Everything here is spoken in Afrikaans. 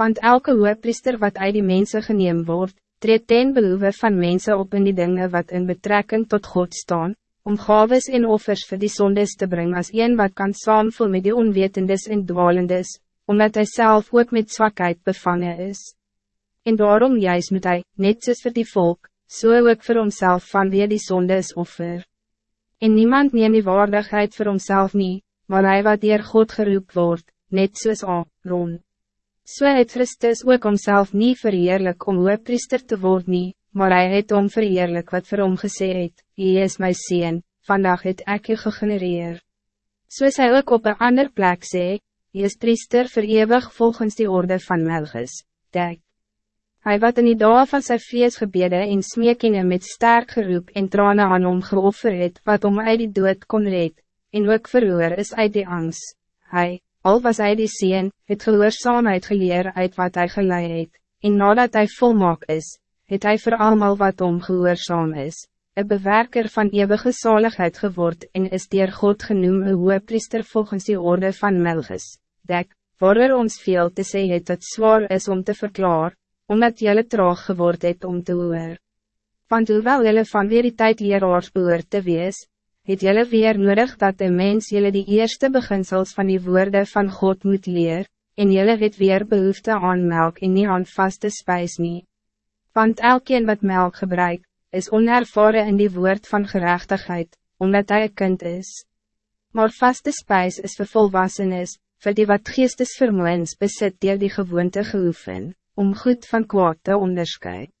Want elke hoepriester wat uit die mensen geneem wordt, treedt ten behoeve van mensen op in die dingen wat in betrekking tot God staan, om gaves en offers voor die zondes te brengen als een wat kan saamvul met die onwetendes en dwalendes, omdat hij zelf ook met zwakheid bevangen is. En daarom juist moet hij, net soos vir die volk, so ook vir homself van wie die zondes offer. En niemand neem die waardigheid voor homself niet, maar hij wat dier God geroep wordt, net soos Aaron. So het Christus ook homself niet verheerlijk om priester te worden, nie, maar hij het om verheerlijk wat vir hom gesê het, Hy is my Seen, vandaag het ek je gegenereer. Soos hy ook op een ander plek sê, Hy is priester vir eeuwig volgens die orde van Melchis, dek. Hij wat in die dag van zijn vleesgebede en smeekingen met sterk geroep en tranen aan hom geoffer het, wat om uit die dood kon red, en ook verhoor is uit die angst. Hij, al was hij die sien, het gehoorzaamheid geleer uit wat hij geleid het, en nadat hij volmaak is, het hij voor allemaal wat om gehoorzaam is, een bewerker van eeuwige zaligheid geword en is dier God genoemd een hoge priester volgens die orde van Melchis, dek, waar er ons veel te sê het dat zwaar is om te verklaren omdat jelle traag geword het om te hoor. Want hoewel jelle van weer die tijd leraars behoort te wees, het jelle weer nodig dat de mens jelle die eerste beginsels van die woorden van God moet leer, en jelle het weer behoefte aan melk en niet aan vaste spijs nie. Want elkeen wat melk gebruikt, is onervaren in die woord van gerechtigheid, omdat hij een kind is. Maar vaste spijs is voor volwassenes, voor die wat geestesvermoens besit die die gewoonte geoefen om goed van kwaad te onderscheiden.